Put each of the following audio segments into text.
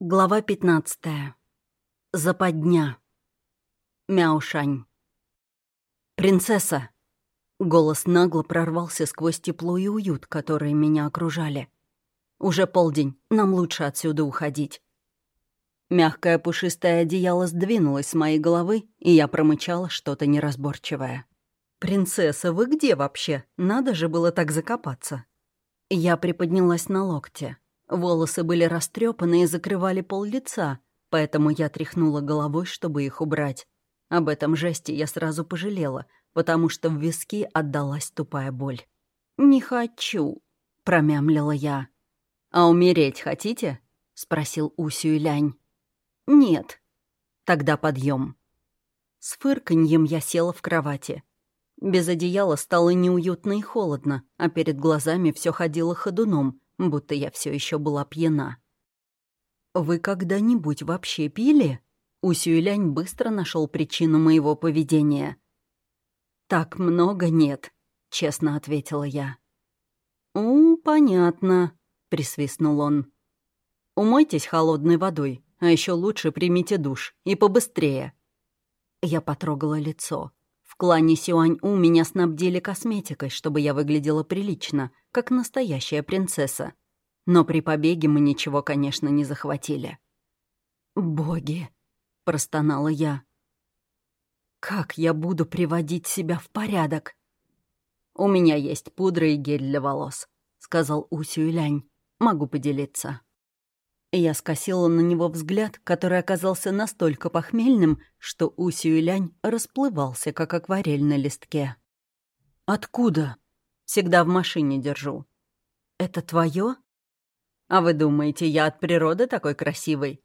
Глава 15. Западня. Мяушань. «Принцесса!» Голос нагло прорвался сквозь тепло и уют, которые меня окружали. «Уже полдень, нам лучше отсюда уходить». Мягкое пушистое одеяло сдвинулось с моей головы, и я промычала что-то неразборчивое. «Принцесса, вы где вообще? Надо же было так закопаться». Я приподнялась на локте. Волосы были растрепаны и закрывали пол лица, поэтому я тряхнула головой, чтобы их убрать. Об этом жесте я сразу пожалела, потому что в виски отдалась тупая боль. «Не хочу», — промямлила я. «А умереть хотите?» — спросил Усю и Лянь. «Нет». «Тогда подъем. С фырканьем я села в кровати. Без одеяла стало неуютно и холодно, а перед глазами все ходило ходуном — будто я все еще была пьяна. «Вы когда-нибудь вообще пили?» Усюэлянь быстро нашел причину моего поведения. «Так много нет», — честно ответила я. «У, понятно», — присвистнул он. «Умойтесь холодной водой, а еще лучше примите душ, и побыстрее». Я потрогала лицо. Клане Сюань-У меня снабдили косметикой, чтобы я выглядела прилично, как настоящая принцесса. Но при побеге мы ничего, конечно, не захватили. «Боги!» — простонала я. «Как я буду приводить себя в порядок?» «У меня есть пудра и гель для волос», — сказал Усю Лянь. «Могу поделиться». Я скосила на него взгляд, который оказался настолько похмельным, что Усю Лянь расплывался, как акварель на листке. «Откуда?» «Всегда в машине держу». «Это твое? «А вы думаете, я от природы такой красивый?»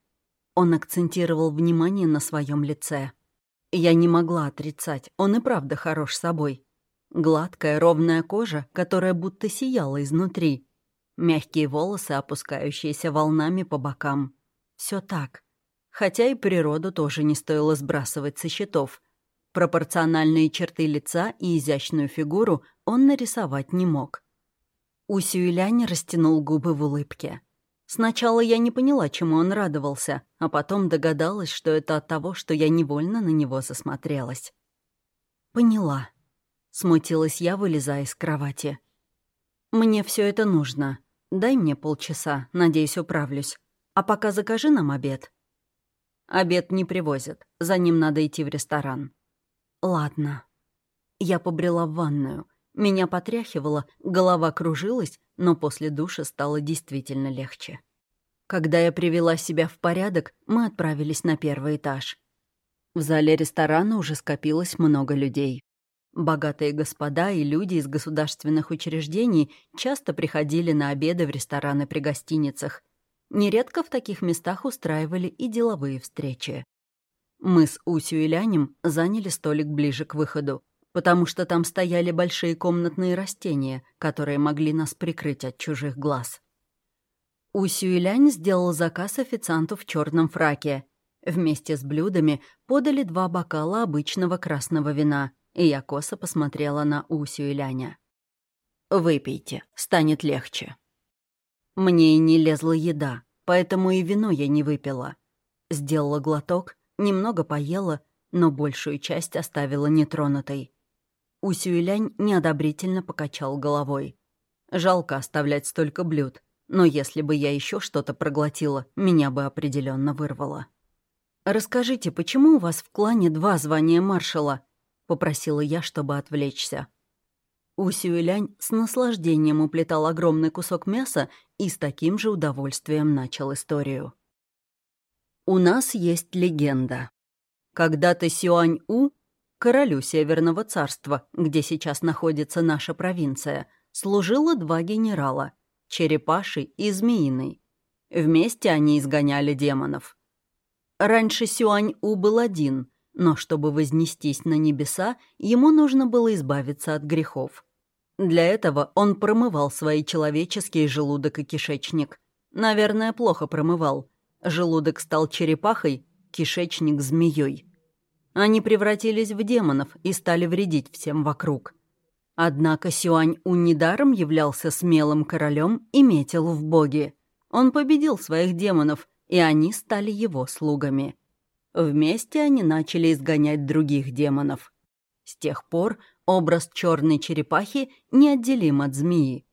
Он акцентировал внимание на своем лице. Я не могла отрицать, он и правда хорош собой. Гладкая, ровная кожа, которая будто сияла изнутри — Мягкие волосы, опускающиеся волнами по бокам. Все так. Хотя и природу тоже не стоило сбрасывать со счетов. Пропорциональные черты лица и изящную фигуру он нарисовать не мог. Усюэлянь растянул губы в улыбке. Сначала я не поняла, чему он радовался, а потом догадалась, что это от того, что я невольно на него засмотрелась. «Поняла», — смутилась я, вылезая из кровати. «Мне все это нужно. Дай мне полчаса, надеюсь, управлюсь. А пока закажи нам обед». «Обед не привозят. За ним надо идти в ресторан». «Ладно». Я побрела в ванную. Меня потряхивало, голова кружилась, но после душа стало действительно легче. Когда я привела себя в порядок, мы отправились на первый этаж. В зале ресторана уже скопилось много людей. Богатые господа и люди из государственных учреждений часто приходили на обеды в рестораны при гостиницах. Нередко в таких местах устраивали и деловые встречи. Мы с Усю и Лянем заняли столик ближе к выходу, потому что там стояли большие комнатные растения, которые могли нас прикрыть от чужих глаз. Усю и Лянь сделал заказ официанту в черном фраке. Вместе с блюдами подали два бокала обычного красного вина — и я косо посмотрела на Усю и Ляня. «Выпейте, станет легче». Мне и не лезла еда, поэтому и вино я не выпила. Сделала глоток, немного поела, но большую часть оставила нетронутой. Усю и Лянь неодобрительно покачал головой. Жалко оставлять столько блюд, но если бы я еще что-то проглотила, меня бы определенно вырвало. «Расскажите, почему у вас в клане два звания маршала?» Попросила я, чтобы отвлечься. Усюэлянь с наслаждением уплетал огромный кусок мяса и с таким же удовольствием начал историю. «У нас есть легенда. Когда-то Сюань-У, королю Северного царства, где сейчас находится наша провинция, служило два генерала — Черепаший и Змеиный. Вместе они изгоняли демонов. Раньше Сюань-У был один, но чтобы вознестись на небеса, ему нужно было избавиться от грехов. Для этого он промывал свои человеческие желудок и кишечник. Наверное, плохо промывал. Желудок стал черепахой, кишечник — змеей. Они превратились в демонов и стали вредить всем вокруг. Однако Сюань-У недаром являлся смелым королем и метил в боги. Он победил своих демонов и они стали его слугами. Вместе они начали изгонять других демонов. С тех пор образ черной черепахи неотделим от змеи.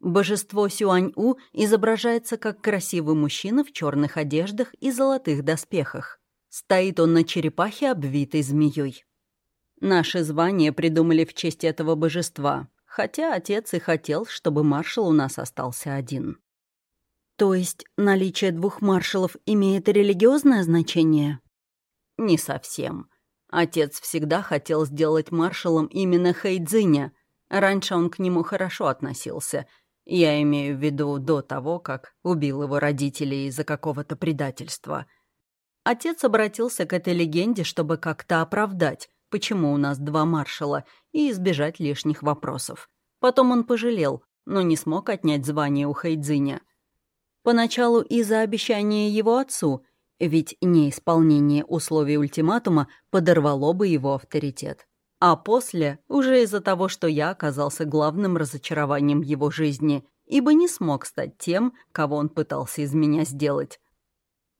Божество Сюань-У изображается как красивый мужчина в черных одеждах и золотых доспехах. Стоит он на черепахе, обвитой змеей. Наше звание придумали в честь этого божества, хотя отец и хотел, чтобы маршал у нас остался один. То есть наличие двух маршалов имеет религиозное значение? Не совсем. Отец всегда хотел сделать маршалом именно Хэйдзиня. Раньше он к нему хорошо относился. Я имею в виду до того, как убил его родителей из-за какого-то предательства. Отец обратился к этой легенде, чтобы как-то оправдать, почему у нас два маршала, и избежать лишних вопросов. Потом он пожалел, но не смог отнять звание у Хайдзиня. Поначалу из-за обещания его отцу, ведь неисполнение условий ультиматума подорвало бы его авторитет. А после уже из-за того, что я оказался главным разочарованием его жизни, ибо не смог стать тем, кого он пытался из меня сделать.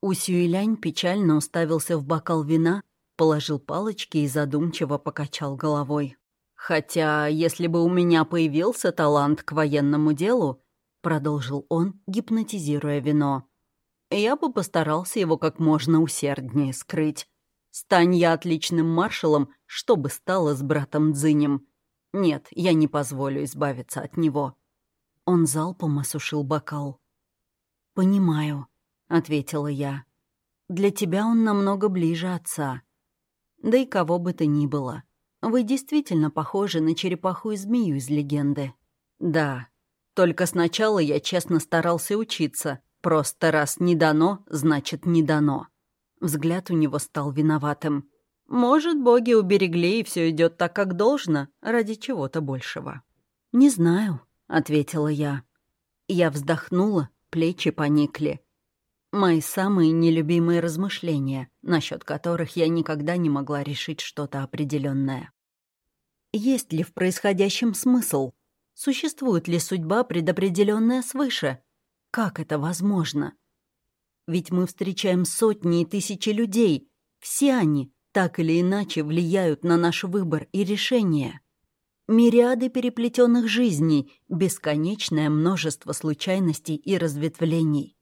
Усюэлянь печально уставился в бокал вина, положил палочки и задумчиво покачал головой. «Хотя, если бы у меня появился талант к военному делу, — продолжил он, гипнотизируя вино, — я бы постарался его как можно усерднее скрыть. Стань я отличным маршалом, что бы стало с братом Дзинем. Нет, я не позволю избавиться от него». Он залпом осушил бокал. «Понимаю», — ответила я. «Для тебя он намного ближе отца. Да и кого бы то ни было. Вы действительно похожи на черепаху и змею из легенды. Да, только сначала я честно старался учиться. Просто раз не дано, значит не дано. Взгляд у него стал виноватым. Может, боги уберегли, и все идет так, как должно, ради чего-то большего. «Не знаю», — ответила я. Я вздохнула, плечи поникли. Мои самые нелюбимые размышления, насчет которых я никогда не могла решить что-то определенное. Есть ли в происходящем смысл? Существует ли судьба, предопределенная свыше? Как это возможно? Ведь мы встречаем сотни и тысячи людей. Все они так или иначе влияют на наш выбор и решение. Мириады переплетенных жизней, бесконечное множество случайностей и разветвлений.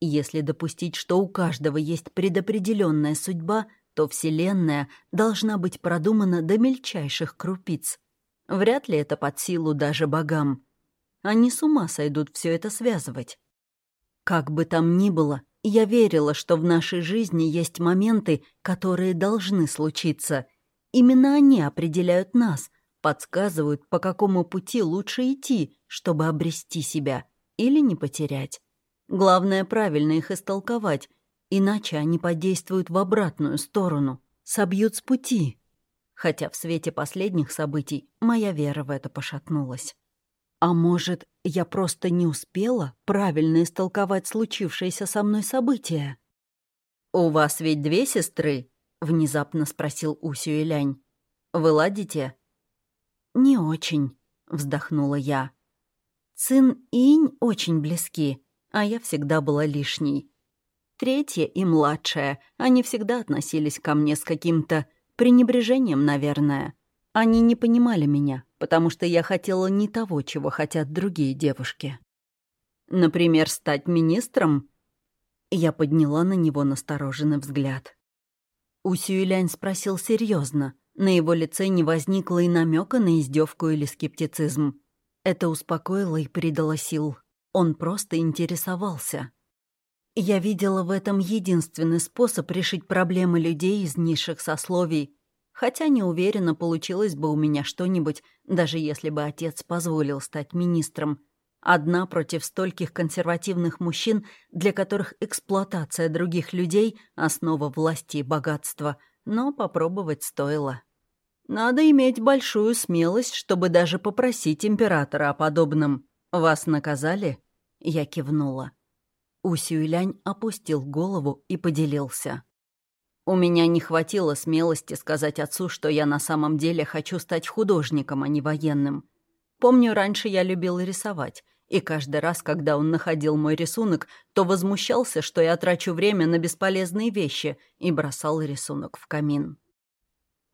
Если допустить, что у каждого есть предопределенная судьба, то Вселенная должна быть продумана до мельчайших крупиц. Вряд ли это под силу даже богам. Они с ума сойдут все это связывать. Как бы там ни было, я верила, что в нашей жизни есть моменты, которые должны случиться. Именно они определяют нас, подсказывают, по какому пути лучше идти, чтобы обрести себя или не потерять. Главное правильно их истолковать, иначе они подействуют в обратную сторону, собьют с пути. Хотя в свете последних событий моя вера в это пошатнулась. А может, я просто не успела правильно истолковать случившееся со мной события? «У вас ведь две сестры?» — внезапно спросил Усю и Лянь. «Вы ладите?» «Не очень», — вздохнула я. «Цин и Инь очень близки, а я всегда была лишней. Третья и младшая, они всегда относились ко мне с каким-то пренебрежением, наверное. Они не понимали меня, потому что я хотела не того, чего хотят другие девушки. Например, стать министром? Я подняла на него настороженный взгляд. У Сюэлянь спросил серьезно. На его лице не возникло и намека на издевку или скептицизм. Это успокоило и придало сил. Он просто интересовался. Я видела в этом единственный способ решить проблемы людей из низших сословий, хотя не уверена, получилось бы у меня что-нибудь, даже если бы отец позволил стать министром. Одна против стольких консервативных мужчин, для которых эксплуатация других людей — основа власти и богатства, но попробовать стоило. Надо иметь большую смелость, чтобы даже попросить императора о подобном. «Вас наказали?» Я кивнула. Усюйлянь опустил голову и поделился. «У меня не хватило смелости сказать отцу, что я на самом деле хочу стать художником, а не военным. Помню, раньше я любил рисовать, И каждый раз, когда он находил мой рисунок, то возмущался, что я трачу время на бесполезные вещи, и бросал рисунок в камин.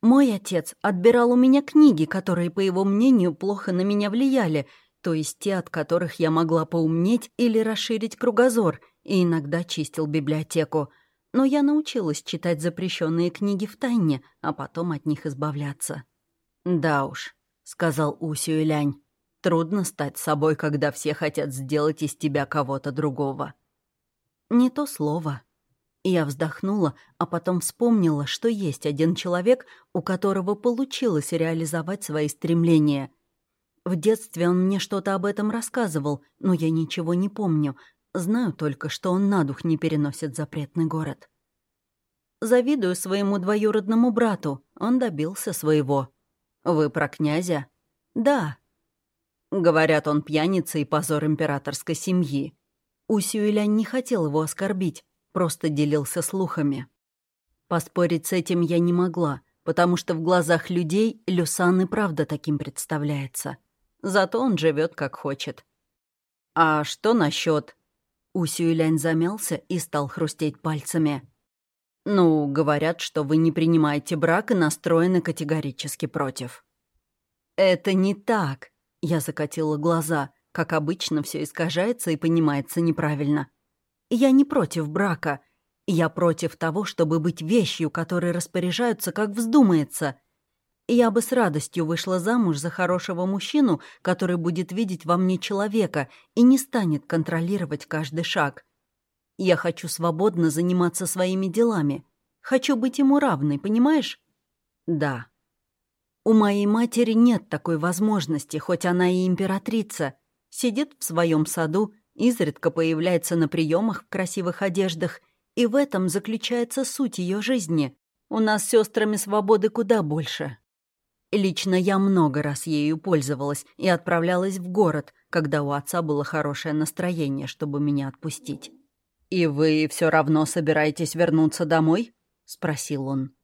Мой отец отбирал у меня книги, которые, по его мнению, плохо на меня влияли, то есть те, от которых я могла поумнеть или расширить кругозор, и иногда чистил библиотеку. Но я научилась читать запрещенные книги в тайне, а потом от них избавляться. «Да уж», — сказал Усю Лянь, — «трудно стать собой, когда все хотят сделать из тебя кого-то другого». «Не то слово», я вздохнула, а потом вспомнила, что есть один человек, у которого получилось реализовать свои стремления. В детстве он мне что-то об этом рассказывал, но я ничего не помню. Знаю только, что он на дух не переносит запретный город. Завидую своему двоюродному брату. Он добился своего. Вы про князя? Да. Говорят, он пьяница и позор императорской семьи. Усюэлян не хотел его оскорбить, просто делился слухами. Поспорить с этим я не могла, потому что в глазах людей Люсан и правда таким представляется. Зато он живет как хочет. «А что насчет? Усюэлянь замялся и стал хрустеть пальцами. «Ну, говорят, что вы не принимаете брак и настроены категорически против». «Это не так», — я закатила глаза. Как обычно, все искажается и понимается неправильно. Я не против брака. Я против того, чтобы быть вещью, которой распоряжаются, как вздумается. Я бы с радостью вышла замуж за хорошего мужчину, который будет видеть во мне человека и не станет контролировать каждый шаг. Я хочу свободно заниматься своими делами. Хочу быть ему равной, понимаешь? Да. У моей матери нет такой возможности, хоть она и императрица. Сидит в своем саду изредка появляется на приемах в красивых одеждах, и в этом заключается суть ее жизни. У нас с сестрами свободы куда больше. Лично я много раз ею пользовалась и отправлялась в город, когда у отца было хорошее настроение, чтобы меня отпустить. «И вы все равно собираетесь вернуться домой?» — спросил он.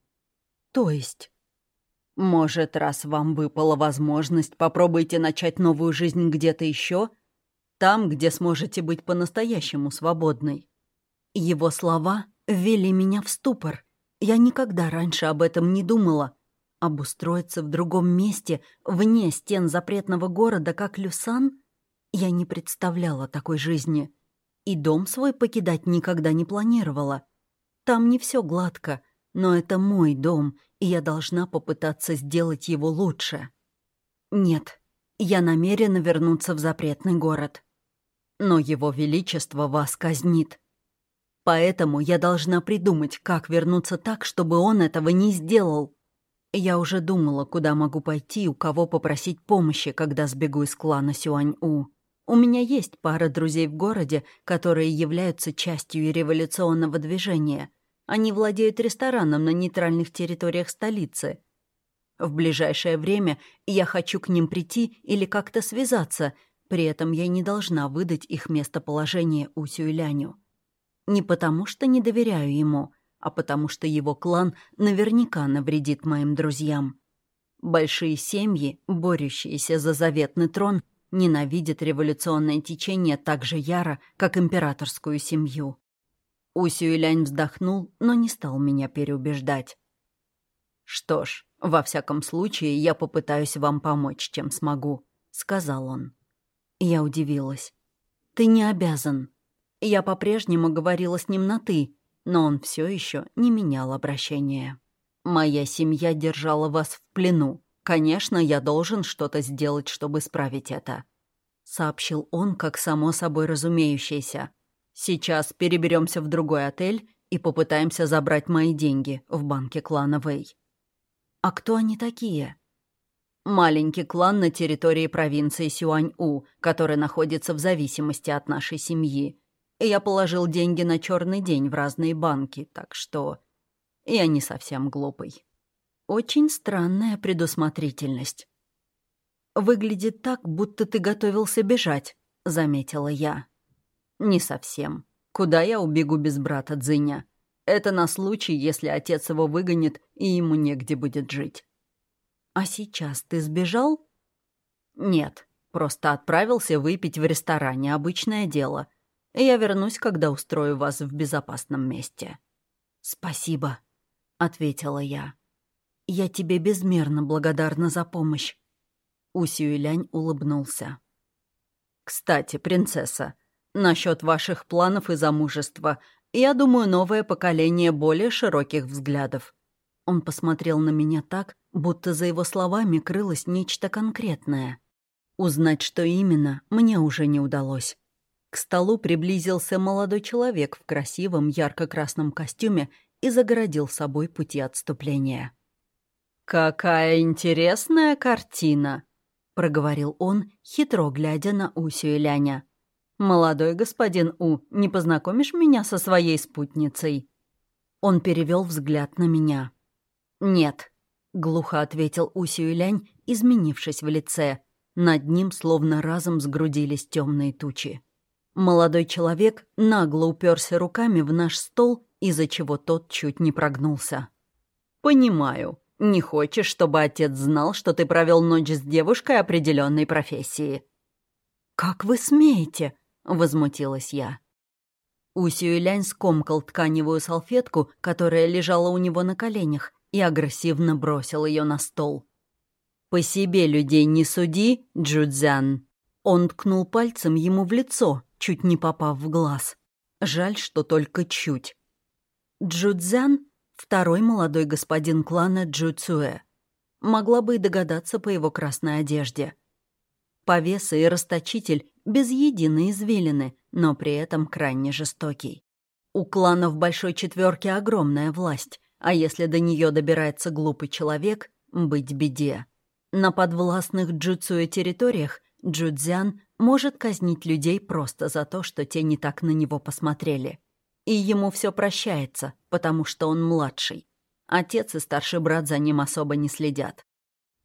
«То есть?» «Может, раз вам выпала возможность, попробуйте начать новую жизнь где-то еще? Там, где сможете быть по-настоящему свободной». Его слова ввели меня в ступор. Я никогда раньше об этом не думала. Обустроиться в другом месте, вне стен запретного города, как Люсан, я не представляла такой жизни. И дом свой покидать никогда не планировала. Там не все гладко, но это мой дом, и я должна попытаться сделать его лучше. Нет, я намерена вернуться в запретный город. Но его величество вас казнит. Поэтому я должна придумать, как вернуться так, чтобы он этого не сделал. Я уже думала, куда могу пойти, у кого попросить помощи, когда сбегу из клана Сюань-У. У меня есть пара друзей в городе, которые являются частью революционного движения. Они владеют рестораном на нейтральных территориях столицы. В ближайшее время я хочу к ним прийти или как-то связаться, при этом я не должна выдать их местоположение Усюйляню. Не потому что не доверяю ему, а потому что его клан наверняка навредит моим друзьям. Большие семьи, борющиеся за заветный трон, ненавидят революционное течение так же яро, как императорскую семью. Усюйлянь вздохнул, но не стал меня переубеждать. «Что ж, во всяком случае, я попытаюсь вам помочь, чем смогу», — сказал он. Я удивилась. «Ты не обязан». Я по-прежнему говорила с ним на «ты», но он все еще не менял обращение. «Моя семья держала вас в плену. Конечно, я должен что-то сделать, чтобы исправить это», — сообщил он, как само собой разумеющееся. «Сейчас переберемся в другой отель и попытаемся забрать мои деньги в банке клана Вэй». «А кто они такие?» Маленький клан на территории провинции Сюань-У, который находится в зависимости от нашей семьи. Я положил деньги на черный день в разные банки, так что я не совсем глупый. Очень странная предусмотрительность. «Выглядит так, будто ты готовился бежать», — заметила я. «Не совсем. Куда я убегу без брата Дзиня? Это на случай, если отец его выгонит, и ему негде будет жить». «А сейчас ты сбежал?» «Нет. Просто отправился выпить в ресторане, обычное дело. Я вернусь, когда устрою вас в безопасном месте». «Спасибо», — ответила я. «Я тебе безмерно благодарна за помощь». Усюэлянь улыбнулся. «Кстати, принцесса, насчет ваших планов и замужества, я думаю, новое поколение более широких взглядов». Он посмотрел на меня так, будто за его словами крылось нечто конкретное. Узнать, что именно, мне уже не удалось. К столу приблизился молодой человек в красивом ярко-красном костюме и загородил собой пути отступления. «Какая интересная картина!» — проговорил он, хитро глядя на Усю и Ляня. «Молодой господин У, не познакомишь меня со своей спутницей?» Он перевел взгляд на меня. «Нет», — глухо ответил Усю и Лянь, изменившись в лице. Над ним словно разом сгрудились темные тучи. Молодой человек нагло уперся руками в наш стол, из-за чего тот чуть не прогнулся. «Понимаю. Не хочешь, чтобы отец знал, что ты провел ночь с девушкой определенной профессии?» «Как вы смеете?» — возмутилась я. Усюэлянь скомкал тканевую салфетку, которая лежала у него на коленях, и агрессивно бросил ее на стол. «По себе людей не суди, Джудзян!» Он ткнул пальцем ему в лицо, чуть не попав в глаз. Жаль, что только чуть. Джудзян — второй молодой господин клана Джуцуэ. Могла бы и догадаться по его красной одежде. Повеса и расточитель без единой извилины, но при этом крайне жестокий. У кланов Большой Четверки огромная власть, а если до нее добирается глупый человек, быть беде. На подвластных Джуцуэ территориях Джудзян может казнить людей просто за то, что те не так на него посмотрели. И ему все прощается, потому что он младший. Отец и старший брат за ним особо не следят.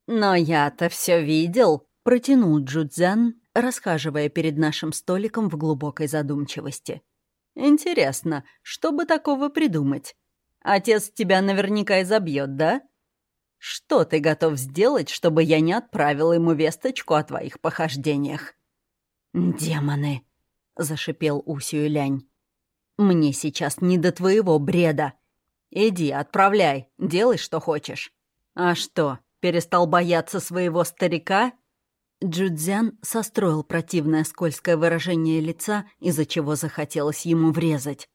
«Но я-то все видел», — протянул Джудзян, расхаживая перед нашим столиком в глубокой задумчивости. «Интересно, что бы такого придумать? Отец тебя наверняка изобьет, да? Что ты готов сделать, чтобы я не отправил ему весточку о твоих похождениях?» «Демоны!» — зашипел Усю Лянь. «Мне сейчас не до твоего бреда. Иди, отправляй, делай, что хочешь. А что, перестал бояться своего старика?» Джудзян состроил противное скользкое выражение лица, из-за чего захотелось ему врезать.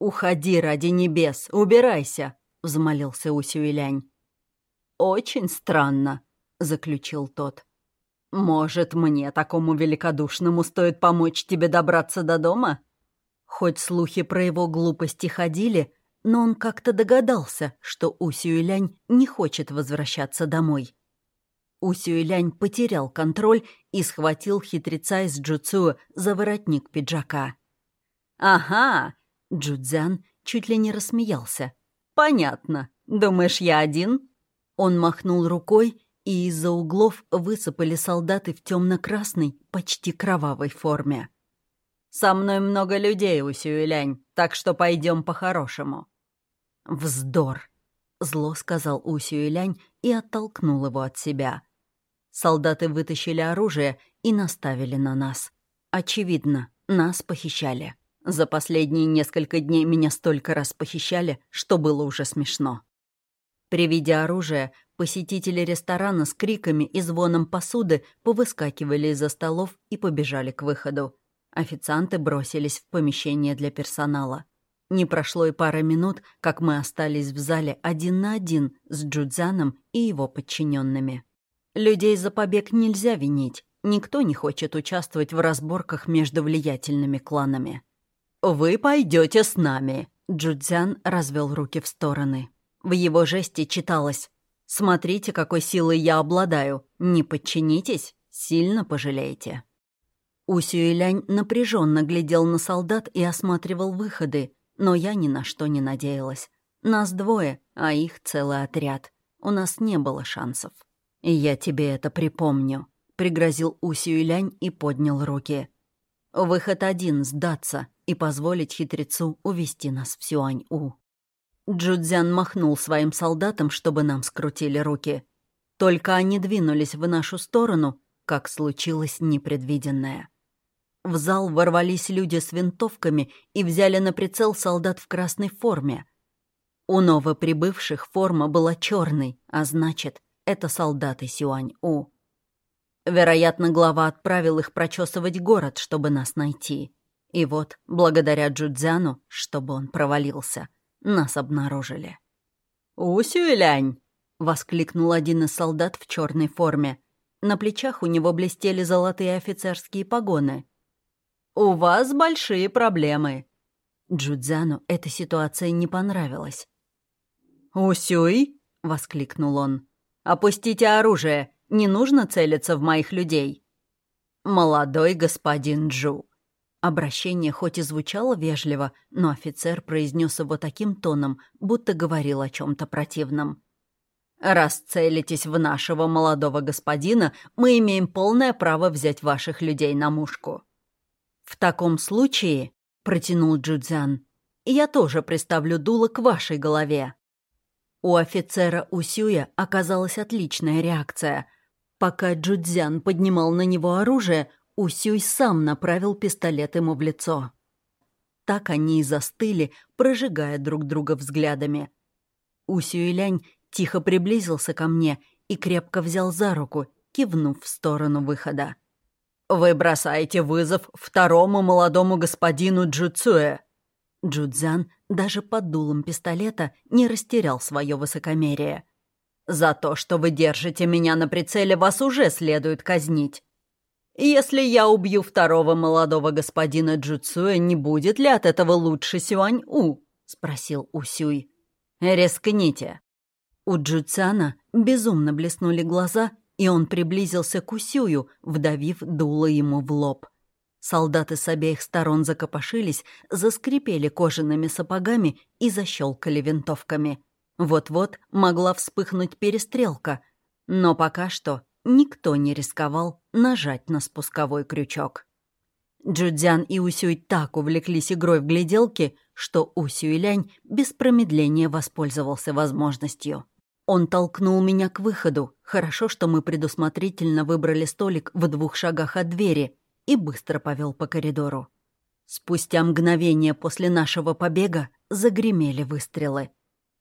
«Уходи ради небес, убирайся!» — взмолился Усюэлянь. «Очень странно», — заключил тот. «Может, мне, такому великодушному, стоит помочь тебе добраться до дома?» Хоть слухи про его глупости ходили, но он как-то догадался, что Усюэлянь не хочет возвращаться домой. Усюэлянь потерял контроль и схватил хитреца из Джуцуэ за воротник пиджака. «Ага!» — Джудзян чуть ли не рассмеялся. «Понятно. Думаешь, я один?» Он махнул рукой, и из-за углов высыпали солдаты в темно-красной, почти кровавой форме. «Со мной много людей, Усюэлянь, так что пойдем по-хорошему». «Вздор!» — зло сказал Усюэлянь и оттолкнул его от себя. Солдаты вытащили оружие и наставили на нас. Очевидно, нас похищали. За последние несколько дней меня столько раз похищали, что было уже смешно. При виде оружия посетители ресторана с криками и звоном посуды повыскакивали из-за столов и побежали к выходу. Официанты бросились в помещение для персонала. Не прошло и пара минут, как мы остались в зале один на один с Джудзаном и его подчиненными. Людей за побег нельзя винить. Никто не хочет участвовать в разборках между влиятельными кланами. «Вы пойдете с нами», — Джудзян развел руки в стороны. В его жесте читалось «Смотрите, какой силой я обладаю. Не подчинитесь, сильно пожалеете». Усюэлянь напряженно глядел на солдат и осматривал выходы, но я ни на что не надеялась. Нас двое, а их целый отряд. У нас не было шансов. «Я тебе это припомню», — пригрозил Усю Лянь и поднял руки. «Выход один — сдаться и позволить хитрецу увести нас в Сюань-У». Джудзян махнул своим солдатам, чтобы нам скрутили руки. Только они двинулись в нашу сторону, как случилось непредвиденное. В зал ворвались люди с винтовками и взяли на прицел солдат в красной форме. У новоприбывших форма была черной, а значит, это солдаты Сюань-У. Вероятно, глава отправил их прочесывать город, чтобы нас найти. И вот, благодаря Джудзяну, чтобы он провалился, нас обнаружили. «Усюэлянь!» — воскликнул один из солдат в черной форме. На плечах у него блестели золотые офицерские погоны. «У вас большие проблемы». Джудзяну эта ситуация не понравилась. «Усюй!» — воскликнул он. «Опустите оружие! Не нужно целиться в моих людей!» «Молодой господин Джу!» Обращение хоть и звучало вежливо, но офицер произнес его таким тоном, будто говорил о чем то противном. «Раз целитесь в нашего молодого господина, мы имеем полное право взять ваших людей на мушку». «В таком случае», — протянул Джудзян, — «я тоже приставлю дуло к вашей голове». У офицера Усюя оказалась отличная реакция. Пока Джудзян поднимал на него оружие, Усюй сам направил пистолет ему в лицо. Так они и застыли, прожигая друг друга взглядами. Усюй-лянь тихо приблизился ко мне и крепко взял за руку, кивнув в сторону выхода. «Вы бросаете вызов второму молодому господину Джуцуэ!» Джудзян даже под дулом пистолета не растерял свое высокомерие. «За то, что вы держите меня на прицеле, вас уже следует казнить. Если я убью второго молодого господина Джуцуэ, не будет ли от этого лучше Сюань-У?» — спросил Усюй. «Рискните». У Джуцана безумно блеснули глаза, и он приблизился к Усюю, вдавив дуло ему в лоб. Солдаты с обеих сторон закопошились, заскрипели кожаными сапогами и защелкали винтовками. Вот-вот могла вспыхнуть перестрелка, но пока что никто не рисковал нажать на спусковой крючок. Джудзян и Усюй так увлеклись игрой в гляделки, что Усюй-лянь без промедления воспользовался возможностью. Он толкнул меня к выходу. Хорошо, что мы предусмотрительно выбрали столик в двух шагах от двери и быстро повел по коридору. Спустя мгновение после нашего побега загремели выстрелы.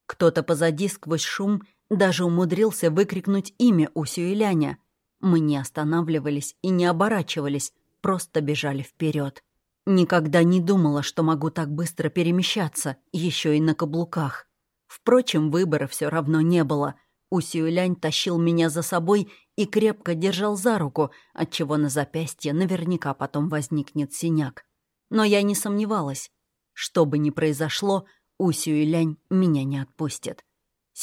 Кто-то позади сквозь шум даже умудрился выкрикнуть имя Усюэляня. Мы не останавливались и не оборачивались, просто бежали вперед. Никогда не думала, что могу так быстро перемещаться, еще и на каблуках. Впрочем, выбора все равно не было. Усюэлянь тащил меня за собой и крепко держал за руку, отчего на запястье наверняка потом возникнет синяк. Но я не сомневалась. Что бы ни произошло, Усюэлянь меня не отпустит.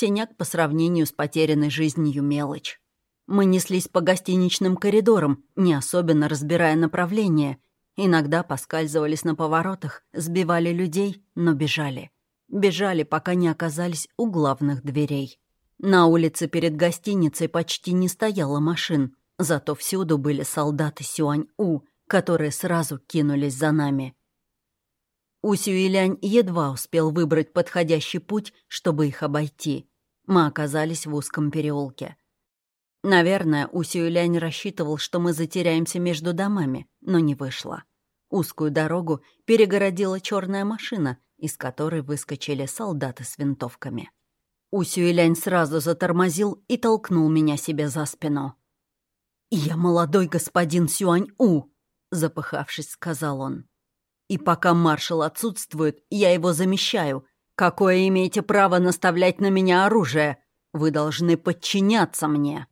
Синяк по сравнению с потерянной жизнью мелочь. Мы неслись по гостиничным коридорам, не особенно разбирая направление. Иногда поскальзывались на поворотах, сбивали людей, но бежали. Бежали, пока не оказались у главных дверей. На улице перед гостиницей почти не стояло машин, зато всюду были солдаты Сюань-У, которые сразу кинулись за нами. У Сюилянь едва успел выбрать подходящий путь, чтобы их обойти. Мы оказались в узком переулке. Наверное, У Сюилянь рассчитывал, что мы затеряемся между домами, но не вышло. Узкую дорогу перегородила черная машина, из которой выскочили солдаты с винтовками. Усюэлянь сразу затормозил и толкнул меня себе за спину. «Я молодой господин Сюань-У», — запыхавшись, сказал он. «И пока маршал отсутствует, я его замещаю. Какое имеете право наставлять на меня оружие? Вы должны подчиняться мне».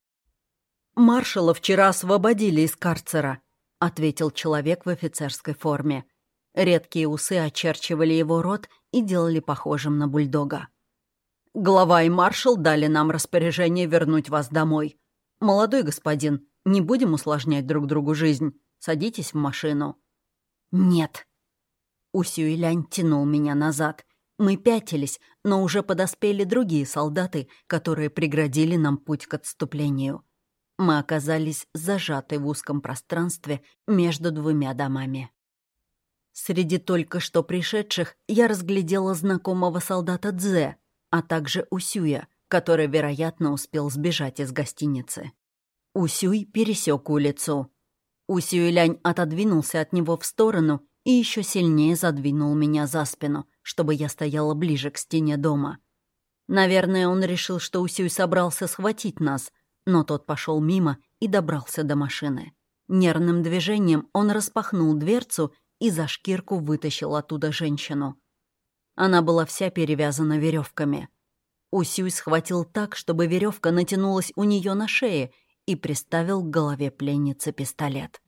«Маршала вчера освободили из карцера», — ответил человек в офицерской форме. Редкие усы очерчивали его рот и делали похожим на бульдога. «Глава и маршал дали нам распоряжение вернуть вас домой. Молодой господин, не будем усложнять друг другу жизнь. Садитесь в машину». «Нет». Усюэлянь тянул меня назад. Мы пятились, но уже подоспели другие солдаты, которые преградили нам путь к отступлению. Мы оказались зажаты в узком пространстве между двумя домами. Среди только что пришедших я разглядела знакомого солдата Дзе, а также Усюя, который, вероятно, успел сбежать из гостиницы. Усюй пересек улицу. Усюй-лянь отодвинулся от него в сторону и еще сильнее задвинул меня за спину, чтобы я стояла ближе к стене дома. Наверное, он решил, что Усюй собрался схватить нас, но тот пошел мимо и добрался до машины. Нервным движением он распахнул дверцу и за шкирку вытащил оттуда женщину. Она была вся перевязана веревками. Усюй схватил так, чтобы веревка натянулась у нее на шее и приставил к голове пленницы пистолет.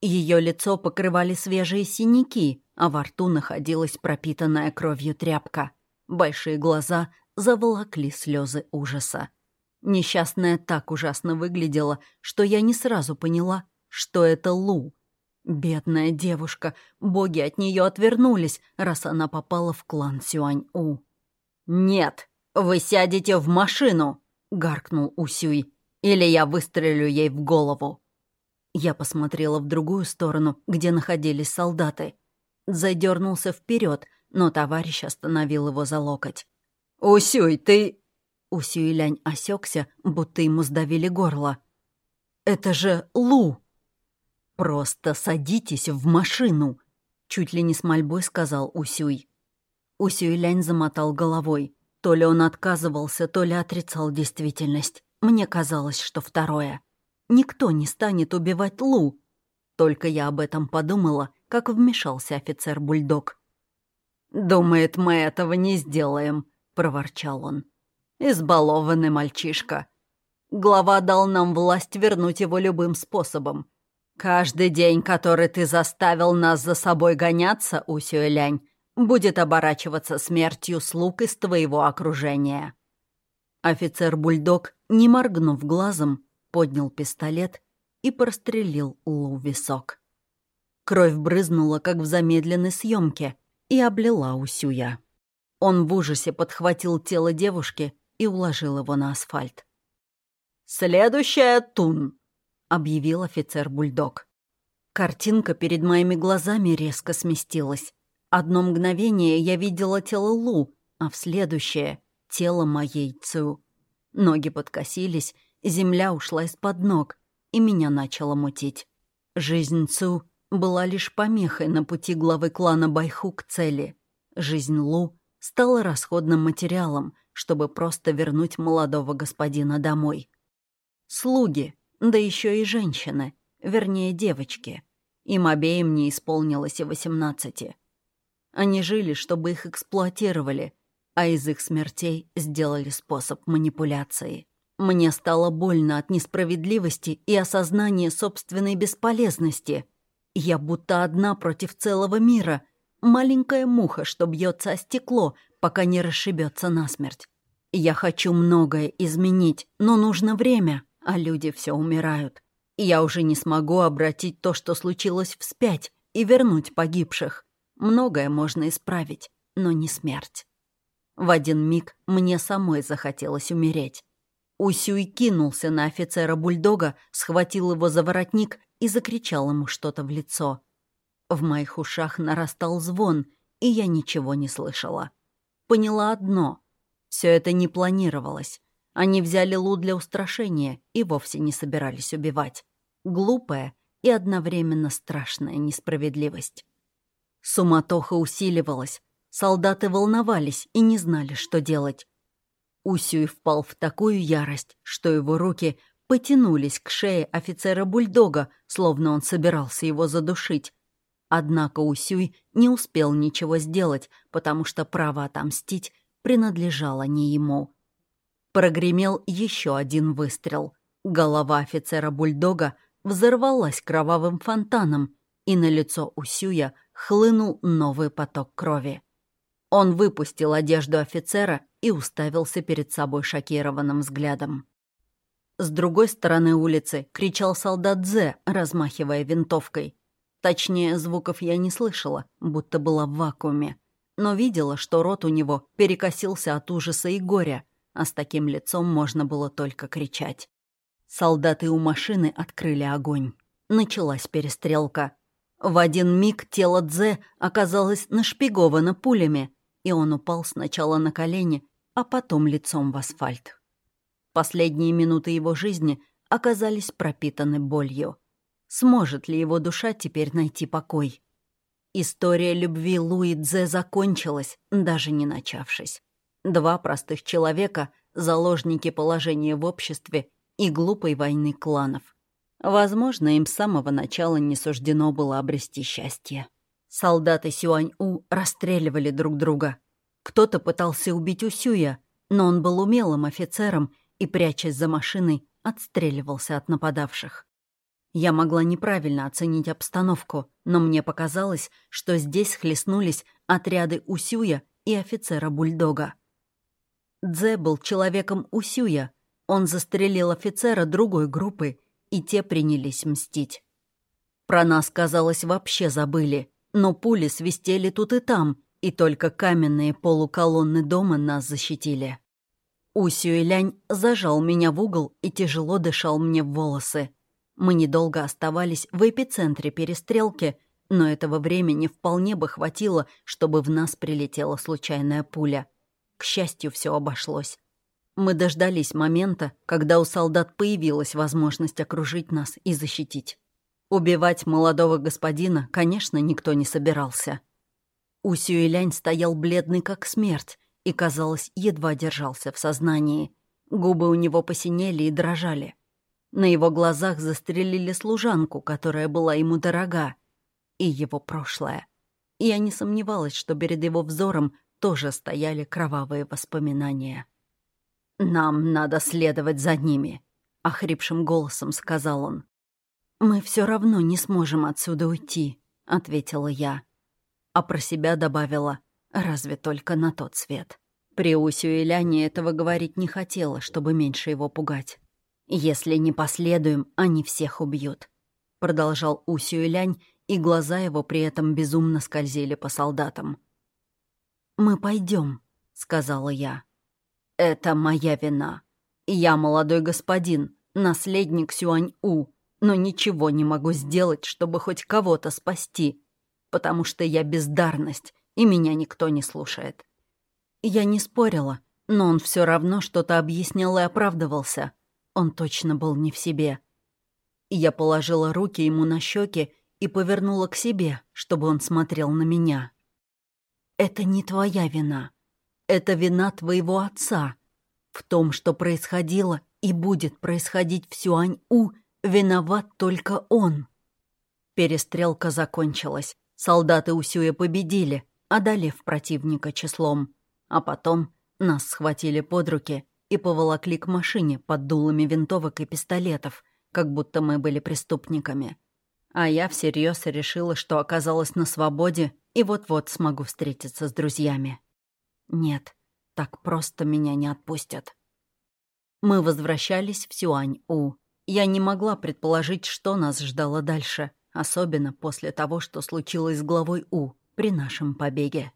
Ее лицо покрывали свежие синяки, а во рту находилась пропитанная кровью тряпка. Большие глаза заволокли слезы ужаса. Несчастная так ужасно выглядела, что я не сразу поняла, что это Лу. Бедная девушка, боги от нее отвернулись, раз она попала в клан Сюань-У. «Нет, вы сядете в машину!» — гаркнул Усюй. «Или я выстрелю ей в голову!» Я посмотрела в другую сторону, где находились солдаты. Задернулся вперед, но товарищ остановил его за локоть. «Усюй, ты...» Усюй-лянь осекся, будто ему сдавили горло. «Это же Лу!» «Просто садитесь в машину!» Чуть ли не с мольбой сказал Усюй. Усюй-лянь замотал головой. То ли он отказывался, то ли отрицал действительность. Мне казалось, что второе. Никто не станет убивать Лу. Только я об этом подумала, как вмешался офицер-бульдог. «Думает, мы этого не сделаем», — проворчал он. «Избалованный мальчишка. Глава дал нам власть вернуть его любым способом. «Каждый день, который ты заставил нас за собой гоняться, Усюэлянь, будет оборачиваться смертью слуг из твоего окружения». Офицер-бульдог, не моргнув глазом, поднял пистолет и прострелил Лу висок. Кровь брызнула, как в замедленной съемке, и облила Усюя. Он в ужасе подхватил тело девушки и уложил его на асфальт. «Следующая Тун!» объявил офицер-бульдог. Картинка перед моими глазами резко сместилась. Одно мгновение я видела тело Лу, а в следующее — тело моей Цю. Ноги подкосились, земля ушла из-под ног, и меня начало мутить. Жизнь Цю была лишь помехой на пути главы клана Байху к цели. Жизнь Лу стала расходным материалом, чтобы просто вернуть молодого господина домой. Слуги, да еще и женщины, вернее, девочки. Им обеим не исполнилось и восемнадцати. Они жили, чтобы их эксплуатировали, а из их смертей сделали способ манипуляции. Мне стало больно от несправедливости и осознания собственной бесполезности. Я будто одна против целого мира, маленькая муха, что бьется о стекло, пока не расшибется насмерть. Я хочу многое изменить, но нужно время а люди все умирают. Я уже не смогу обратить то, что случилось вспять, и вернуть погибших. Многое можно исправить, но не смерть. В один миг мне самой захотелось умереть. Усюй кинулся на офицера-бульдога, схватил его за воротник и закричал ему что-то в лицо. В моих ушах нарастал звон, и я ничего не слышала. Поняла одно — все это не планировалось. Они взяли Лу для устрашения и вовсе не собирались убивать. Глупая и одновременно страшная несправедливость. Суматоха усиливалась. Солдаты волновались и не знали, что делать. Усюй впал в такую ярость, что его руки потянулись к шее офицера-бульдога, словно он собирался его задушить. Однако Усюй не успел ничего сделать, потому что право отомстить принадлежало не ему. Прогремел еще один выстрел. Голова офицера-бульдога взорвалась кровавым фонтаном, и на лицо Усюя хлынул новый поток крови. Он выпустил одежду офицера и уставился перед собой шокированным взглядом. С другой стороны улицы кричал солдат Зе, размахивая винтовкой. Точнее, звуков я не слышала, будто была в вакууме. Но видела, что рот у него перекосился от ужаса и горя, а с таким лицом можно было только кричать. Солдаты у машины открыли огонь. Началась перестрелка. В один миг тело Дзе оказалось нашпиговано пулями, и он упал сначала на колени, а потом лицом в асфальт. Последние минуты его жизни оказались пропитаны болью. Сможет ли его душа теперь найти покой? История любви Луи Дзе закончилась, даже не начавшись. Два простых человека — заложники положения в обществе и глупой войны кланов. Возможно, им с самого начала не суждено было обрести счастье. Солдаты Сюань-У расстреливали друг друга. Кто-то пытался убить Усюя, но он был умелым офицером и, прячась за машиной, отстреливался от нападавших. Я могла неправильно оценить обстановку, но мне показалось, что здесь хлестнулись отряды Усюя и офицера-бульдога. Дзе был человеком Усюя. Он застрелил офицера другой группы, и те принялись мстить. Про нас, казалось, вообще забыли, но пули свистели тут и там, и только каменные полуколонны дома нас защитили. Усюэлянь зажал меня в угол и тяжело дышал мне в волосы. Мы недолго оставались в эпицентре перестрелки, но этого времени вполне бы хватило, чтобы в нас прилетела случайная пуля. К счастью, все обошлось. Мы дождались момента, когда у солдат появилась возможность окружить нас и защитить. Убивать молодого господина, конечно, никто не собирался. Усюэлянь стоял бледный как смерть и, казалось, едва держался в сознании. Губы у него посинели и дрожали. На его глазах застрелили служанку, которая была ему дорога, и его прошлое. И я не сомневалась, что перед его взором тоже стояли кровавые воспоминания. «Нам надо следовать за ними», — охрипшим голосом сказал он. «Мы все равно не сможем отсюда уйти», — ответила я. А про себя добавила, разве только на тот свет. При Усю и Ляне этого говорить не хотела, чтобы меньше его пугать. «Если не последуем, они всех убьют», — продолжал Усю Лянь, и глаза его при этом безумно скользили по солдатам. «Мы пойдем», — сказала я. «Это моя вина. Я молодой господин, наследник Сюань-У, но ничего не могу сделать, чтобы хоть кого-то спасти, потому что я бездарность, и меня никто не слушает». Я не спорила, но он все равно что-то объяснял и оправдывался — он точно был не в себе. Я положила руки ему на щеки и повернула к себе, чтобы он смотрел на меня. «Это не твоя вина. Это вина твоего отца. В том, что происходило и будет происходить в Сюань-У, виноват только он». Перестрелка закончилась. Солдаты Усюя победили, одолев противника числом. А потом нас схватили под руки и поволокли к машине под дулами винтовок и пистолетов, как будто мы были преступниками. А я всерьез решила, что оказалась на свободе и вот-вот смогу встретиться с друзьями. Нет, так просто меня не отпустят. Мы возвращались в Сюань-У. Я не могла предположить, что нас ждало дальше, особенно после того, что случилось с главой У при нашем побеге.